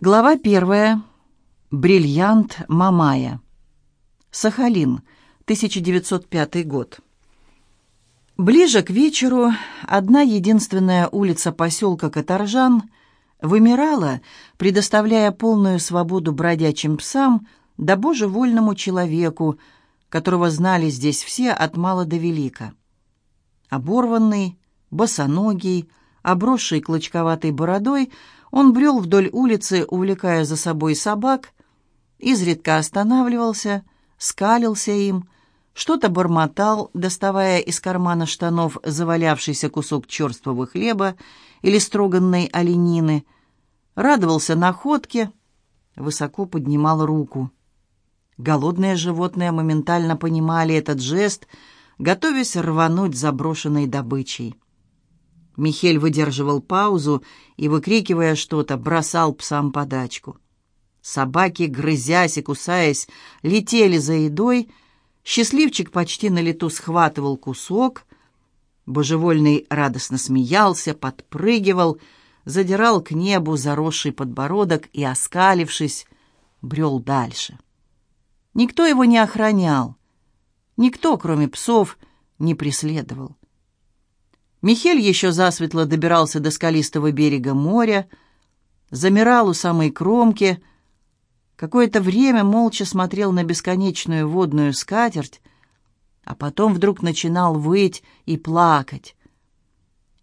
Глава первая. Бриллиант Мамая. Сахалин, 1905 год. Ближе к вечеру одна единственная улица поселка Каторжан вымирала, предоставляя полную свободу бродячим псам да божевольному человеку, которого знали здесь все от мала до велика. Оборванный, босоногий, обросший клочковатой бородой – он брел вдоль улицы, увлекая за собой собак, изредка останавливался, скалился им, что-то бормотал, доставая из кармана штанов завалявшийся кусок черствого хлеба или строганной оленины, радовался находке, высоко поднимал руку. Голодные животные моментально понимали этот жест, готовясь рвануть заброшенной добычей. Михель выдерживал паузу и, выкрикивая что-то, бросал псам подачку. Собаки, грызясь и кусаясь, летели за едой. Счастливчик почти на лету схватывал кусок. Божевольный радостно смеялся, подпрыгивал, задирал к небу заросший подбородок и, оскалившись, брел дальше. Никто его не охранял. Никто, кроме псов, не преследовал. Михель еще засветло добирался до скалистого берега моря, замирал у самой кромки, какое-то время молча смотрел на бесконечную водную скатерть, а потом вдруг начинал выть и плакать.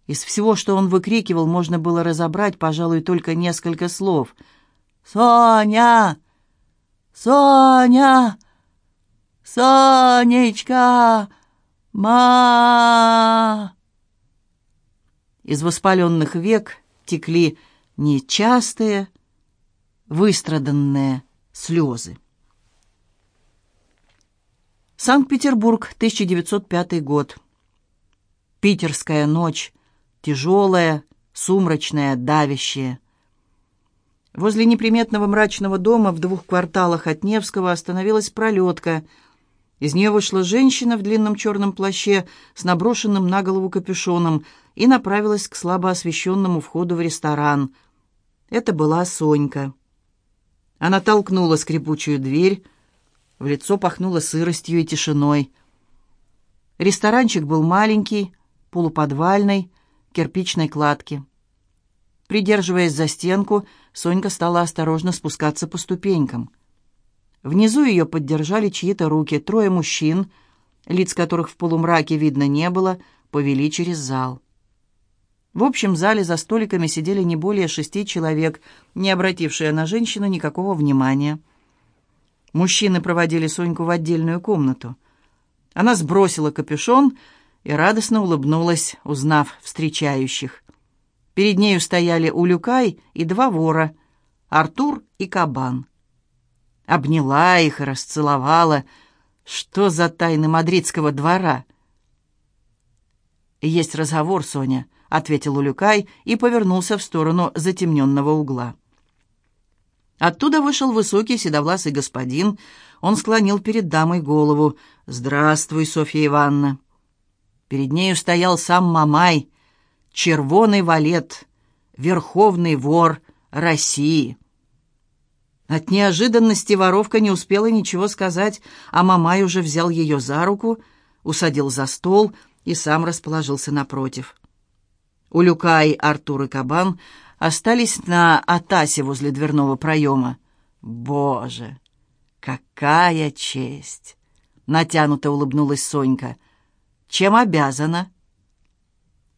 Из всего, что он выкрикивал, можно было разобрать, пожалуй, только несколько слов. «Соня! Соня! Сонечка! Ма!» Из воспаленных век текли нечастые, выстраданные слезы. Санкт-Петербург, 1905 год. Питерская ночь, тяжелая, сумрачная, давящая. Возле неприметного мрачного дома в двух кварталах от Невского остановилась пролетка. Из нее вышла женщина в длинном черном плаще с наброшенным на голову капюшоном – и направилась к слабо освещенному входу в ресторан. Это была Сонька. Она толкнула скрипучую дверь, в лицо пахнуло сыростью и тишиной. Ресторанчик был маленький, полуподвальный, кирпичной кладки. Придерживаясь за стенку, Сонька стала осторожно спускаться по ступенькам. Внизу ее поддержали чьи-то руки, трое мужчин, лиц которых в полумраке видно не было, повели через зал. В общем зале за столиками сидели не более шести человек, не обратившие на женщину никакого внимания. Мужчины проводили Соньку в отдельную комнату. Она сбросила капюшон и радостно улыбнулась, узнав встречающих. Перед нею стояли Улюкай и два вора — Артур и Кабан. Обняла их и расцеловала. Что за тайны мадридского двора? «Есть разговор, Соня», — ответил Улюкай и повернулся в сторону затемненного угла. Оттуда вышел высокий седовласый господин. Он склонил перед дамой голову. «Здравствуй, Софья Ивановна!» Перед нею стоял сам Мамай, червоный валет, верховный вор России. От неожиданности воровка не успела ничего сказать, а Мамай уже взял ее за руку, усадил за стол и сам расположился напротив. Улюкай, Артур и Кабан остались на Атасе возле дверного проема. «Боже, какая честь!» — натянуто улыбнулась Сонька. «Чем обязана?»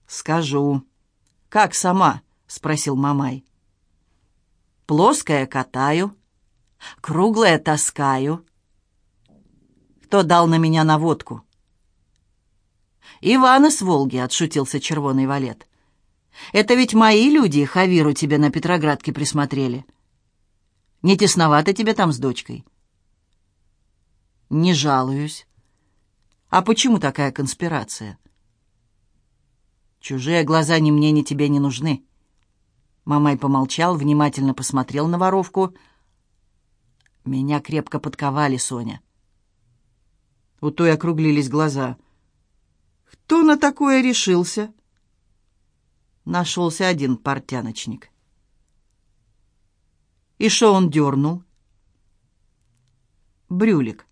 «Скажу». «Как сама?» — спросил Мамай. «Плоская катаю, круглая таскаю». «Кто дал на меня наводку?» «Иван из Волги», — отшутился червоный валет. Это ведь мои люди Хавиру тебе на Петроградке присмотрели. Не тесновато тебе там с дочкой?» «Не жалуюсь. А почему такая конспирация?» «Чужие глаза ни мне, ни тебе не нужны». Мамай помолчал, внимательно посмотрел на воровку. «Меня крепко подковали, Соня». У той округлились глаза. «Кто на такое решился?» нашелся один портяночник. И что он дернул? Брюлик.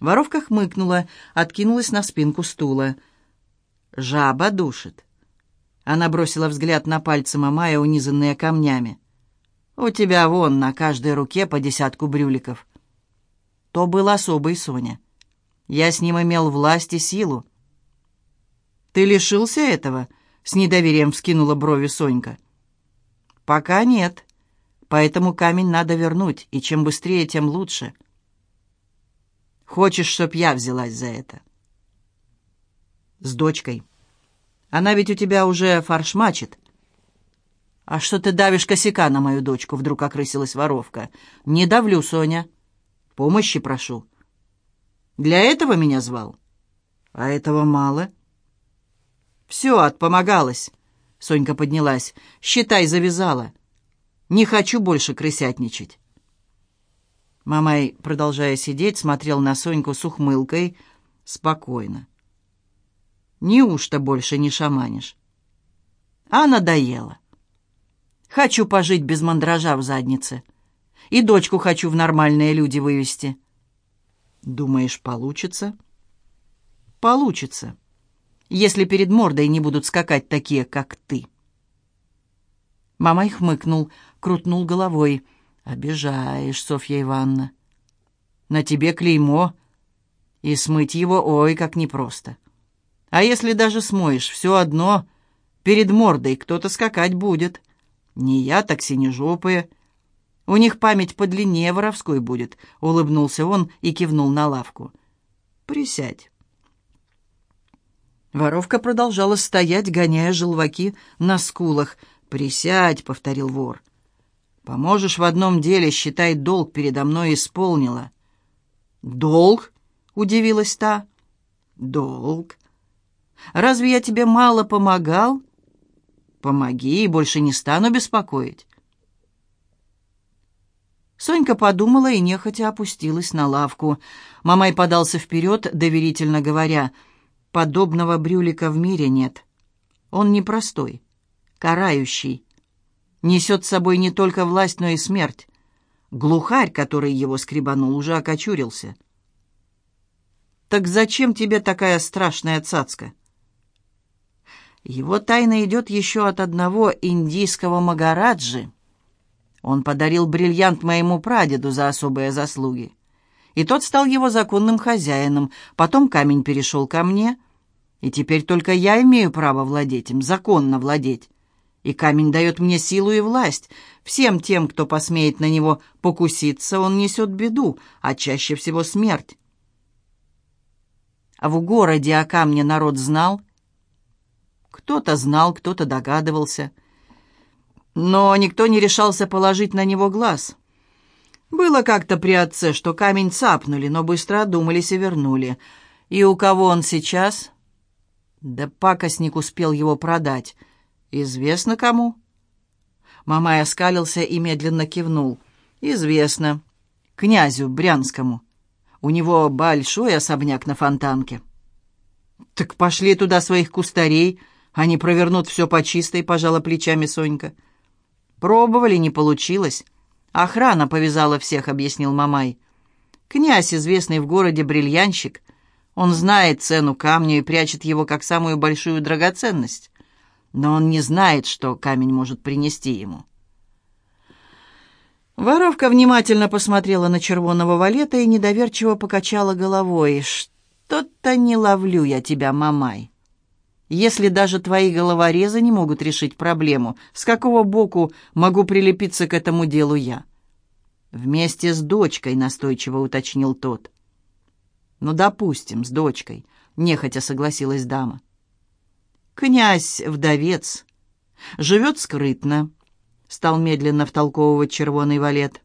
Воровка хмыкнула, откинулась на спинку стула. «Жаба душит». Она бросила взгляд на пальцы Мамая, унизанные камнями. «У тебя вон на каждой руке по десятку брюликов». То был особый Соня. Я с ним имел власть и силу. «Ты лишился этого?» — с недоверием вскинула брови Сонька. «Пока нет. Поэтому камень надо вернуть, и чем быстрее, тем лучше». Хочешь, чтоб я взялась за это?» «С дочкой. Она ведь у тебя уже фаршмачит». «А что ты давишь косяка на мою дочку?» — вдруг окрысилась воровка. «Не давлю, Соня. Помощи прошу». «Для этого меня звал?» «А этого мало». «Все, отпомогалась». Сонька поднялась. «Считай, завязала. Не хочу больше крысятничать». Мамай, продолжая сидеть, смотрел на Соньку с ухмылкой, спокойно. «Неужто больше не шаманишь?» «А надоело. Хочу пожить без мандража в заднице. И дочку хочу в нормальные люди вывести». «Думаешь, получится?» «Получится, если перед мордой не будут скакать такие, как ты». Мамай хмыкнул, крутнул головой — «Обижаешь, Софья Ивановна. На тебе клеймо, и смыть его, ой, как непросто. А если даже смоешь, все одно, перед мордой кто-то скакать будет. Не я, так синежопые. У них память подлиннее воровской будет», — улыбнулся он и кивнул на лавку. «Присядь». Воровка продолжала стоять, гоняя желваки на скулах. «Присядь», — повторил вор. Поможешь в одном деле, считай, долг передо мной исполнила». «Долг?» — удивилась та. «Долг. Разве я тебе мало помогал?» «Помоги, и больше не стану беспокоить». Сонька подумала и нехотя опустилась на лавку. Мамай подался вперед, доверительно говоря, «Подобного брюлика в мире нет. Он непростой, карающий, несет с собой не только власть, но и смерть. Глухарь, который его скребанул, уже окочурился. «Так зачем тебе такая страшная цацка?» Его тайна идет еще от одного индийского Магараджи. Он подарил бриллиант моему прадеду за особые заслуги. И тот стал его законным хозяином. Потом камень перешел ко мне, и теперь только я имею право владеть им, законно владеть. И камень дает мне силу и власть. Всем тем, кто посмеет на него покуситься, он несет беду, а чаще всего смерть. А в городе о камне народ знал? Кто-то знал, кто-то догадывался. Но никто не решался положить на него глаз. Было как-то при отце, что камень цапнули, но быстро одумались и вернули. И у кого он сейчас? Да пакостник успел его продать — «Известно кому?» Мамай оскалился и медленно кивнул. «Известно. Князю Брянскому. У него большой особняк на Фонтанке». «Так пошли туда своих кустарей. Они провернут все по чистой», — пожала плечами Сонька. «Пробовали, не получилось. Охрана повязала всех», — объяснил Мамай. «Князь, известный в городе бриллианщик. Он знает цену камню и прячет его как самую большую драгоценность но он не знает, что камень может принести ему. Воровка внимательно посмотрела на червоного валета и недоверчиво покачала головой. «Что-то не ловлю я тебя, мамай. Если даже твои головорезы не могут решить проблему, с какого боку могу прилепиться к этому делу я?» «Вместе с дочкой», — настойчиво уточнил тот. «Ну, допустим, с дочкой», — нехотя согласилась дама. Князь-вдовец. Живет скрытно, стал медленно втолковывать червоный валет.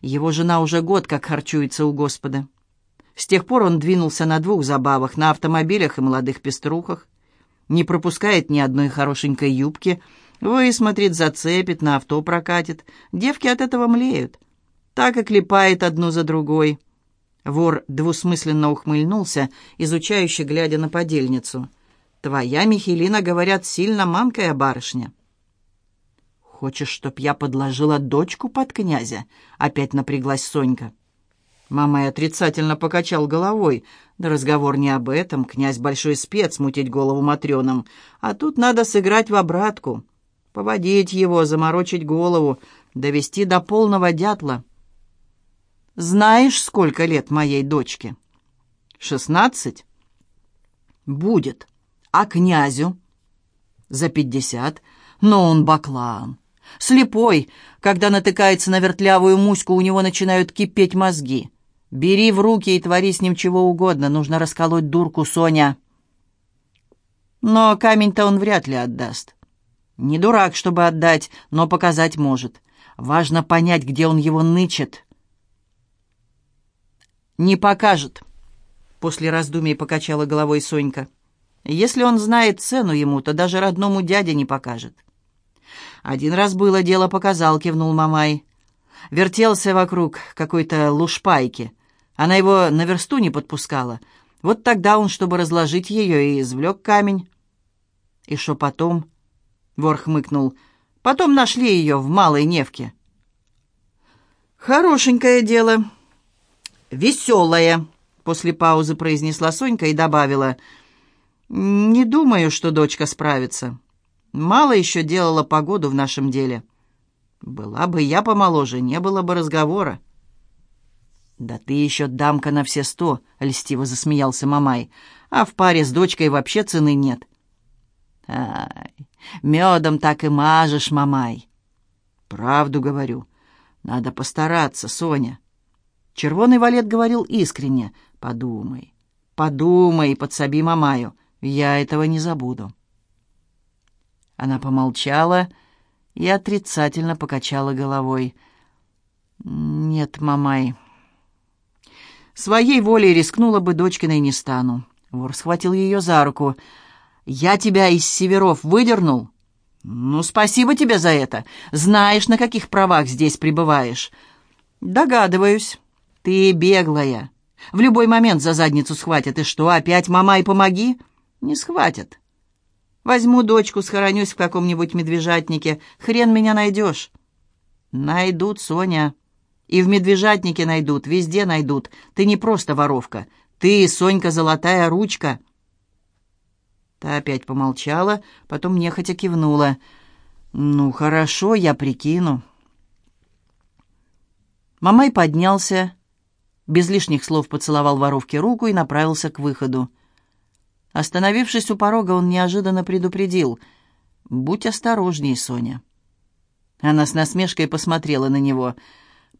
Его жена уже год как харчуется у Господа. С тех пор он двинулся на двух забавах, на автомобилях и молодых пеструхах. Не пропускает ни одной хорошенькой юбки, высмотрит, зацепит, на авто прокатит. Девки от этого млеют. Так и клепает одну за другой. Вор двусмысленно ухмыльнулся, изучающе глядя на подельницу — Твоя Михелина, говорят, сильно манкая барышня». «Хочешь, чтоб я подложила дочку под князя?» — опять напряглась Сонька. Мама и отрицательно покачал головой. Да разговор не об этом. Князь большой спец, мутить голову матрёнам. А тут надо сыграть в обратку. Поводить его, заморочить голову, довести до полного дятла. Знаешь, сколько лет моей дочке? Шестнадцать? Будет. А князю? За пятьдесят. Но он баклан. Слепой. Когда натыкается на вертлявую муську, у него начинают кипеть мозги. Бери в руки и твори с ним чего угодно. Нужно расколоть дурку, Соня. Но камень-то он вряд ли отдаст. Не дурак, чтобы отдать, но показать может. Важно понять, где он его нычет. «Не покажет», — после раздумий покачала головой Сонька. «Если он знает цену ему, то даже родному дяде не покажет». «Один раз было дело показал», — кивнул Мамай. Вертелся вокруг какой-то лушпайки. Она его на версту не подпускала. Вот тогда он, чтобы разложить ее, и извлек камень. «И что потом?» — вор хмыкнул. «Потом нашли ее в Малой Невке». «Хорошенькое дело. Веселое», — после паузы произнесла Сонька и добавила. «Не думаю, что дочка справится. Мало еще делала погоду в нашем деле. Была бы я помоложе, не было бы разговора». «Да ты еще дамка на все сто», — льстиво засмеялся Мамай. «А в паре с дочкой вообще цены нет». «Ай, медом так и мажешь, Мамай». «Правду говорю. Надо постараться, Соня». Червоный валет говорил искренне. «Подумай, подумай, подсоби Мамаю. Я этого не забуду». Она помолчала и отрицательно покачала головой. «Нет, Мамай, Своей волей рискнула бы дочкиной не стану. Вор схватил ее за руку. «Я тебя из северов выдернул?» «Ну, спасибо тебе за это. Знаешь, на каких правах здесь пребываешь?» «Догадываюсь. Ты беглая. В любой момент за задницу схватят. И что, опять мама и помоги?» «Не схватят. Возьму дочку, схоронюсь в каком-нибудь медвежатнике. Хрен меня найдешь». «Найдут, Соня». И в медвежатнике найдут, везде найдут. Ты не просто воровка. Ты, Сонька, золотая ручка». Та опять помолчала, потом нехотя кивнула. «Ну, хорошо, я прикину». Мамай поднялся, без лишних слов поцеловал воровке руку и направился к выходу. Остановившись у порога, он неожиданно предупредил. «Будь осторожней, Соня». Она с насмешкой посмотрела на него —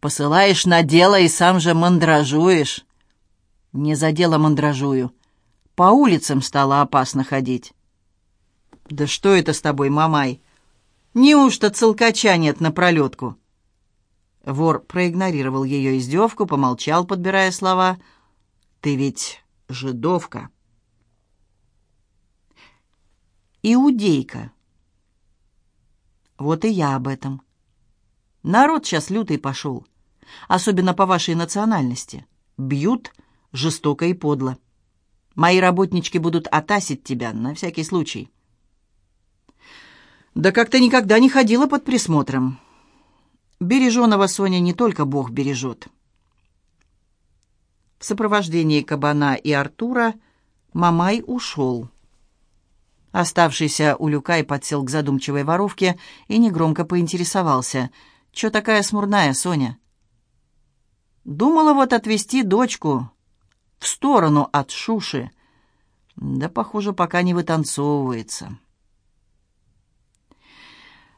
Посылаешь на дело и сам же мандражуешь. Не за дело мандражую. По улицам стало опасно ходить. Да что это с тобой, мамай? Неужто целкача нет на пролетку? Вор проигнорировал ее издевку, помолчал, подбирая слова. «Ты ведь жидовка». «Иудейка». «Вот и я об этом. Народ сейчас лютый пошел особенно по вашей национальности. Бьют жестоко и подло. Мои работнички будут отасить тебя на всякий случай. Да как-то никогда не ходила под присмотром. Береженого Соня не только Бог бережет. В сопровождении Кабана и Артура Мамай ушел. Оставшийся Улюкай подсел к задумчивой воровке и негромко поинтересовался. «Чё такая смурная, Соня?» Думала вот отвезти дочку в сторону от Шуши. Да, похоже, пока не вытанцовывается.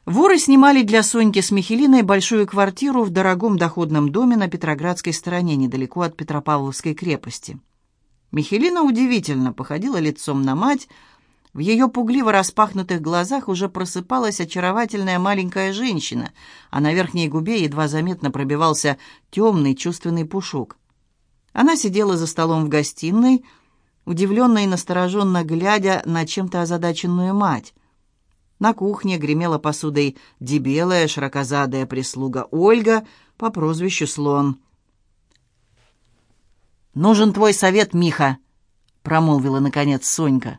Воры снимали для Соньки с Михелиной большую квартиру в дорогом доходном доме на Петроградской стороне, недалеко от Петропавловской крепости. Михелина удивительно походила лицом на мать, в ее пугливо распахнутых глазах уже просыпалась очаровательная маленькая женщина, а на верхней губе едва заметно пробивался темный чувственный пушок. Она сидела за столом в гостиной, удивленно и настороженно глядя на чем-то озадаченную мать. На кухне гремела посудой дебелая, широкозадая прислуга Ольга по прозвищу Слон. «Нужен твой совет, Миха», — промолвила, наконец, Сонька.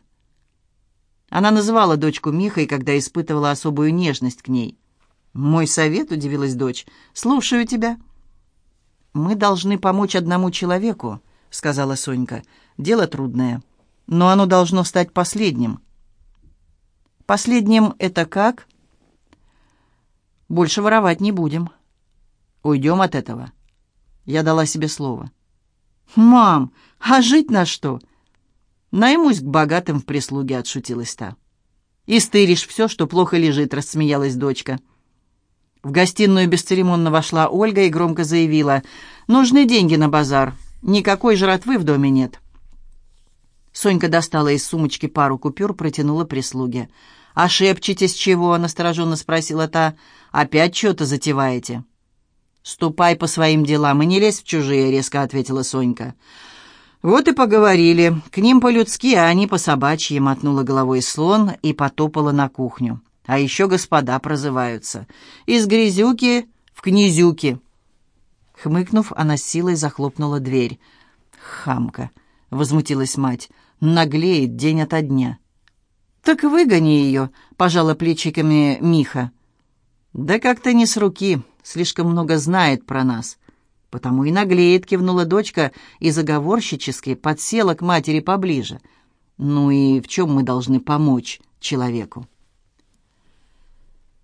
Она называла дочку Михой, когда испытывала особую нежность к ней. «Мой совет?» — удивилась дочь. «Слушаю тебя». «Мы должны помочь одному человеку», — сказала Сонька. «Дело трудное, но оно должно стать последним». «Последним это как?» «Больше воровать не будем. Уйдем от этого». Я дала себе слово. «Мам, а жить на что?» «Наймусь к богатым в прислуге», — отшутилась та. «И стыришь все, что плохо лежит», — рассмеялась дочка. В гостиную бесцеремонно вошла Ольга и громко заявила. «Нужны деньги на базар. Никакой жратвы в доме нет». Сонька достала из сумочки пару купюр, протянула прислуге. «А шепчетесь чего?» — настороженно спросила та. «Опять что-то затеваете?» «Ступай по своим делам и не лезь в чужие», — резко ответила Сонька. «Вот и поговорили. К ним по-людски, а они по-собачьи», — мотнула головой слон и потопала на кухню. «А еще господа прозываются. Из грязюки в князюки». Хмыкнув, она с силой захлопнула дверь. «Хамка!» — возмутилась мать. «Наглеет день ото дня». «Так выгони ее», — пожала плечиками Миха. «Да как-то не с руки, слишком много знает про нас». «Потому и наглеет», — кивнула дочка и заговорщически подсела к матери поближе. «Ну и в чем мы должны помочь человеку?»